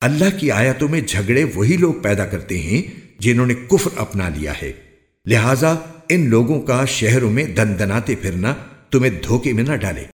اللہ کی آیتوں میں جھگڑے وہی لوگ پیدا کرتے ہیں جنہوں نے کفر اپنا لیا ہے۔ لہٰذا ان لوگوں کا شہروں میں دن دناتے پھرنا، تمہیں دھوکے میں نہ ڈالے۔